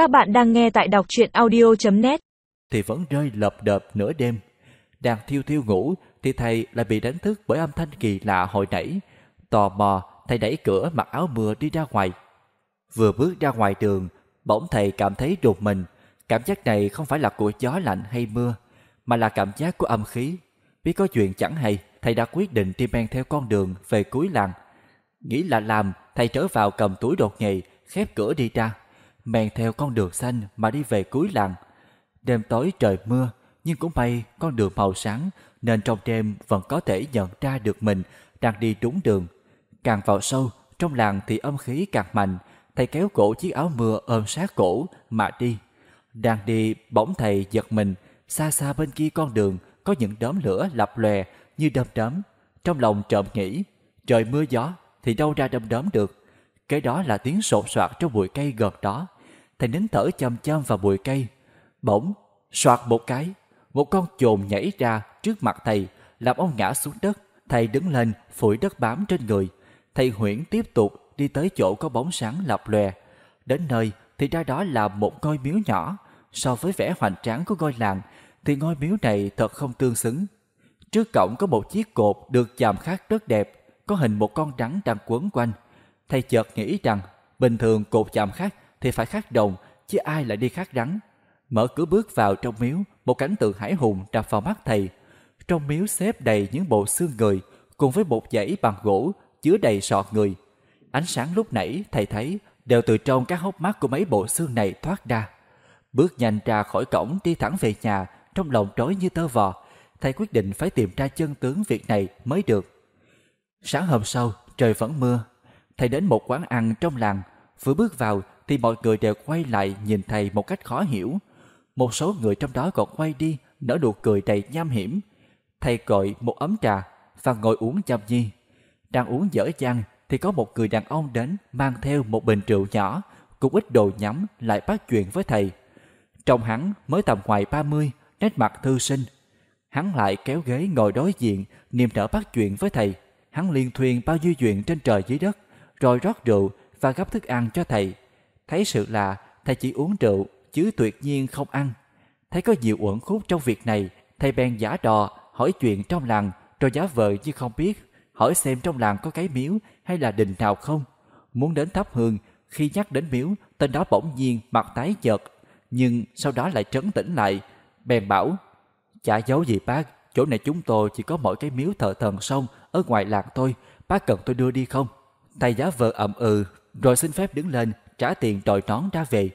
Các bạn đang nghe tại đọc truyện audio.net thì vẫn rơi lợp đợp nửa đêm. Đang thiêu thiêu ngủ thì thầy lại bị đánh thức bởi âm thanh kỳ lạ hồi nãy. Tò mò, thầy đẩy cửa mặc áo mưa đi ra ngoài. Vừa bước ra ngoài đường, bỗng thầy cảm thấy rụt mình. Cảm giác này không phải là của gió lạnh hay mưa, mà là cảm giác của âm khí. Biết có chuyện chẳng hay, thầy đã quyết định đi men theo con đường về cuối làng. Nghĩ là làm, thầy trở vào cầm túi đột nhầy, khép cửa đi ra. Men theo con đường xanh mà đi về cuối làng. Đêm tối trời mưa, nhưng cũng may con đường màu sáng nên trong đêm vẫn có thể nhận ra được mình đang đi đúng đường. Càng vào sâu, trong làng thì âm khí càng mạnh, thầy kéo cổ chiếc áo mưa ôm sát cổ mà đi. Đang đi, bỗng thầy giật mình, xa xa bên kia con đường có những đốm lửa lập lòe như đom đóm. Trong lòng trộm nghĩ, trời mưa gió thì đâu ra đom đóm được. Cái đó là tiếng sột soạt trong bụi cây gần đó. Thầy nín thở chăm chăm vào bụi cây. Bỗng, soạt một cái, một con chồn nhảy ra trước mặt thầy, làm ông ngã xuống đất. Thầy đứng lên, phủi đất bám trên người. Thầy Huyễn tiếp tục đi tới chỗ có bóng sáng lập lòe. Đến nơi thì ra đó là một ngôi miếu nhỏ. So với vẻ hoành tráng của ngôi làng thì ngôi miếu này thật không tương xứng. Trước cổng có một chiếc cột được chạm khắc rất đẹp, có hình một con rắn đang quấn quanh. Thầy chợt nghĩ rằng bình thường cột chạm khác thì phải khắc đồng, chứ ai lại đi khắc rắn. Mở cửa bước vào trong miếu, một cảnh tượng hải hùng đập vào mắt thầy. Trong miếu xếp đầy những bộ xương người, cùng với một dãy bằng gỗ chứa đầy sọ người. Ánh sáng lúc nãy thầy thấy đều từ trong các hốc mắt của mấy bộ xương này thoát ra. Bước nhanh ra khỏi cổng đi thẳng về nhà, trong lòng rối như tơ vò. Thầy quyết định phải tìm ra chân tướng việc này mới được. Sáng hôm sau, trời vẫn mưa. Thầy đến một quán ăn trong làng. Vừa bước vào thì mọi người đều quay lại nhìn thầy một cách khó hiểu. Một số người trong đó còn quay đi, nở nụ cười đầy nham hiểm. Thầy gọi một ấm trà và ngồi uống chăm nhi. Đang uống dở dang thì có một người đàn ông đến mang theo một bình rượu nhỏ, cũng ít đồ nhắm lại bắt chuyện với thầy. Trong hắn mới tầm ngoài 30, nét mặt thư sinh. Hắn lại kéo ghế ngồi đối diện, niềm nở bắt chuyện với thầy. Hắn liên thuyền bao nhiêu chuyện trên trời dưới đất, rồi rót rượu và gấp thức ăn cho thầy. Thấy sự lạ, thầy chỉ uống rượu, chứ tuyệt nhiên không ăn. Thấy có nhiều uẩn khúc trong việc này, thầy bèn giả đò, hỏi chuyện trong làng, rồi giả vờ như không biết, hỏi xem trong làng có cái miếu hay là đình nào không. Muốn đến thắp hương, khi nhắc đến miếu, tên đó bỗng nhiên mặt tái nhợt, nhưng sau đó lại trấn tĩnh lại, bèn bảo, chả giấu gì bác, chỗ này chúng tôi chỉ có mỗi cái miếu thờ thần sông ở ngoài làng thôi, bác cần tôi đưa đi không? Thầy giả vợ ậm ừ, rồi xin phép đứng lên, trả tiền đội nón ra về.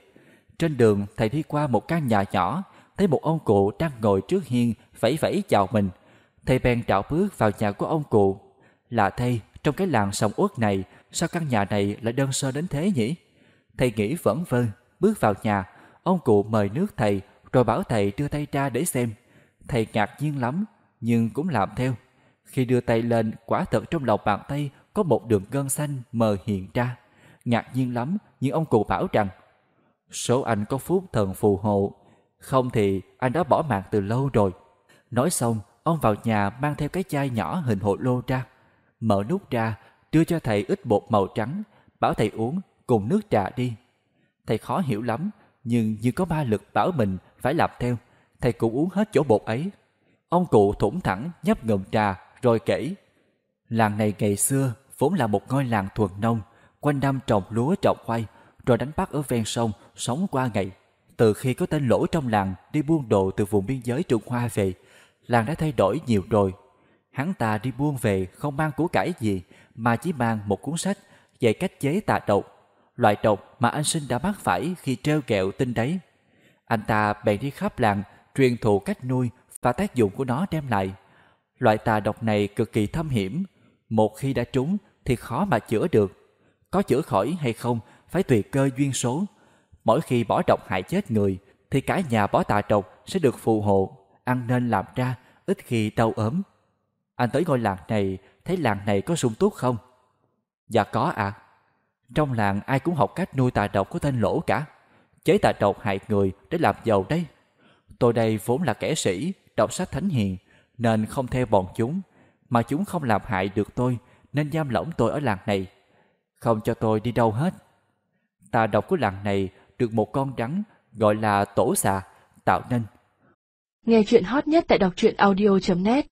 Trên đường, thầy đi qua một căn nhà nhỏ, thấy một ông cụ đang ngồi trước hiên, vẫy vẫy chào mình. Thầy bèn trảo bước vào nhà của ông cụ. Là thầy, trong cái làng sông uất này, sao căn nhà này lại đơn sơ đến thế nhỉ? Thầy nghĩ vẫn vâng, bước vào nhà, ông cụ mời nước thầy, rồi bảo thầy đưa tay ra để xem. Thầy ngạc nhiên lắm, nhưng cũng làm theo. Khi đưa tay lên, quả thật trong lòng bàn tay có một đường gân xanh mờ hiện ra. Ngạc nhiên lắm, nhưng ông cụ bảo rằng Số anh có phúc thần phù hộ, không thì anh đã bỏ mạng từ lâu rồi. Nói xong, ông vào nhà mang theo cái chai nhỏ hình hồ lô ra. Mở nút ra, đưa cho thầy ít bột màu trắng, bảo thầy uống cùng nước trà đi. Thầy khó hiểu lắm, nhưng như có ba lực bảo mình phải làm theo. Thầy cũng uống hết chỗ bột ấy. Ông cụ thủng thẳng nhấp ngụm trà rồi kể. Làng này ngày xưa vốn là một ngôi làng thuần nông, quanh năm trồng lúa trồng khoai, rồi đánh bắt ở ven sông, sống qua ngày. Từ khi có tên lỗ trong làng đi buôn đồ từ vùng biên giới Trung Hoa về, làng đã thay đổi nhiều rồi. Hắn ta đi buôn về không mang của cải gì, mà chỉ mang một cuốn sách về cách chế tà độc, loại độc mà anh sinh đã mắc phải khi treo kẹo tinh đấy. Anh ta bèn đi khắp làng truyền thụ cách nuôi và tác dụng của nó đem lại. Loại tà độc này cực kỳ thâm hiểm, một khi đã trúng thì khó mà chữa được. Có chữa khỏi hay không phải tùy cơ duyên số. Mỗi khi bỏ độc hại chết người thì cả nhà bỏ tà độc sẽ được phù hộ, ăn nên làm ra, ít khi đau ốm. Anh tới ngôi làng này, thấy làng này có sung túc không? Dạ có ạ. À. Trong làng ai cũng học cách nuôi tà độc của tên lỗ cả. Chế tà độc hại người để làm giàu đây. Tôi đây vốn là kẻ sĩ, đọc sách thánh hiền, nên không theo bọn chúng, mà chúng không làm hại được tôi, nên giam lỏng tôi ở làng này. Không cho tôi đi đâu hết. Tà độc của làng này được một con rắn gọi là tổ xà tạo nên. Nghe chuyện hot nhất tại đọc truyện audio.net